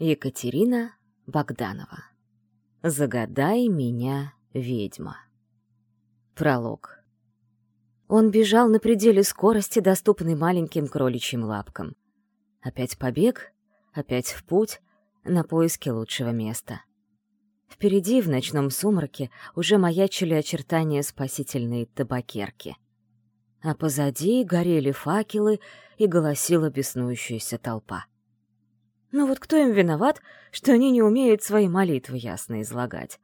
Екатерина Богданова. Загадай меня, ведьма. Пролог. Он бежал на пределе скорости, доступной маленьким кроличьим лапкам. Опять побег, опять в путь, на поиски лучшего места. Впереди, в ночном сумраке, уже маячили очертания спасительной табакерки. А позади горели факелы и голосила беснующаяся толпа. Ну вот кто им виноват, что они не умеют свои молитвы ясно излагать?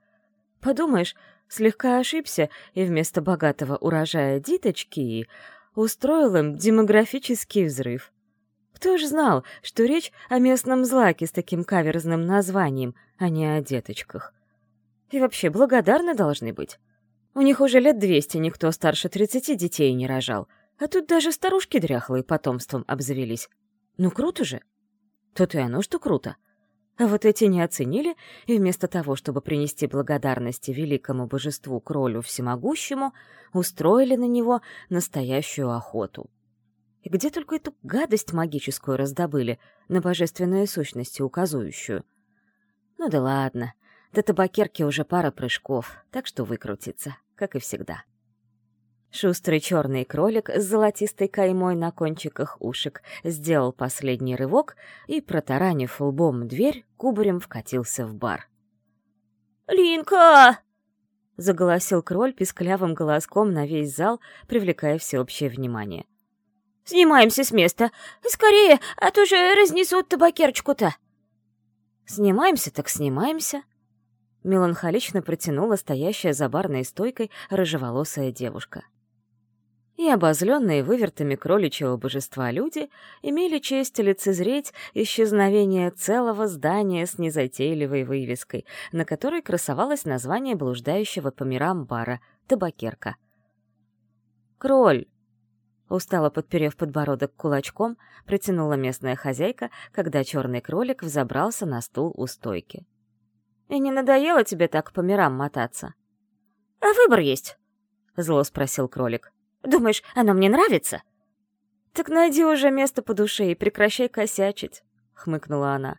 Подумаешь, слегка ошибся и вместо богатого урожая диточки устроил им демографический взрыв. Кто ж знал, что речь о местном злаке с таким каверзным названием, а не о деточках? И вообще благодарны должны быть. У них уже лет двести никто старше тридцати детей не рожал, а тут даже старушки дряхлые потомством обзавелись. Ну круто же! Тут и оно что круто. А вот эти не оценили, и вместо того, чтобы принести благодарности великому божеству кролю всемогущему, устроили на него настоящую охоту. И где только эту гадость магическую раздобыли, на божественные сущности указующую? Ну да ладно, до табакерки уже пара прыжков, так что выкрутится, как и всегда. Шустрый черный кролик с золотистой каймой на кончиках ушек сделал последний рывок и, протаранив лбом дверь, кубарем вкатился в бар. «Линка!» — заголосил кроль писклявым голоском на весь зал, привлекая всеобщее внимание. «Снимаемся с места! Скорее, а то же разнесут табакерочку-то!» «Снимаемся так снимаемся!» Меланхолично протянула стоящая за барной стойкой рыжеволосая девушка и обозленные вывертами кроличьего божества люди имели честь лицезреть исчезновение целого здания с незатейливой вывеской, на которой красовалось название блуждающего по мирам бара «Табакерка». «Кроль!» Устало подперев подбородок кулачком, протянула местная хозяйка, когда черный кролик взобрался на стул у стойки. «И не надоело тебе так по мирам мотаться?» «А выбор есть?» — зло спросил кролик. Думаешь, оно мне нравится?» «Так найди уже место по душе и прекращай косячить», — хмыкнула она.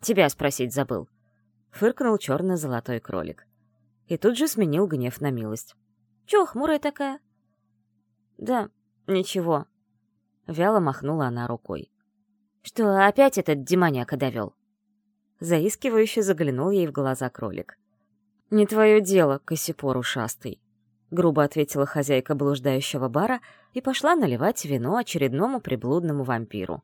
«Тебя спросить забыл», — фыркнул черно-золотой кролик. И тут же сменил гнев на милость. «Чё хмурая такая?» «Да, ничего», — вяло махнула она рукой. «Что, опять этот демоняка довел?» Заискивающе заглянул ей в глаза кролик. «Не твое дело, косипор ушастый», грубо ответила хозяйка блуждающего бара и пошла наливать вино очередному приблудному вампиру.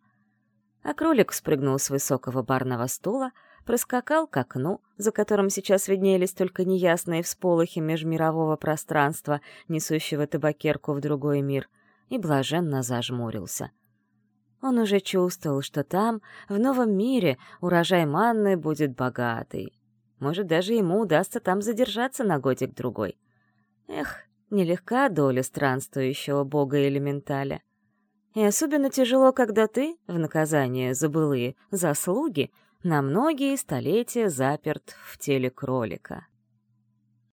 А кролик спрыгнул с высокого барного стула, проскакал к окну, за которым сейчас виднелись только неясные всполохи межмирового пространства, несущего табакерку в другой мир, и блаженно зажмурился. Он уже чувствовал, что там, в новом мире, урожай манны будет богатый. Может, даже ему удастся там задержаться на годик-другой. Эх, нелегка доля странствующего бога-элементаля. И особенно тяжело, когда ты, в наказание за былые заслуги, на многие столетия заперт в теле кролика.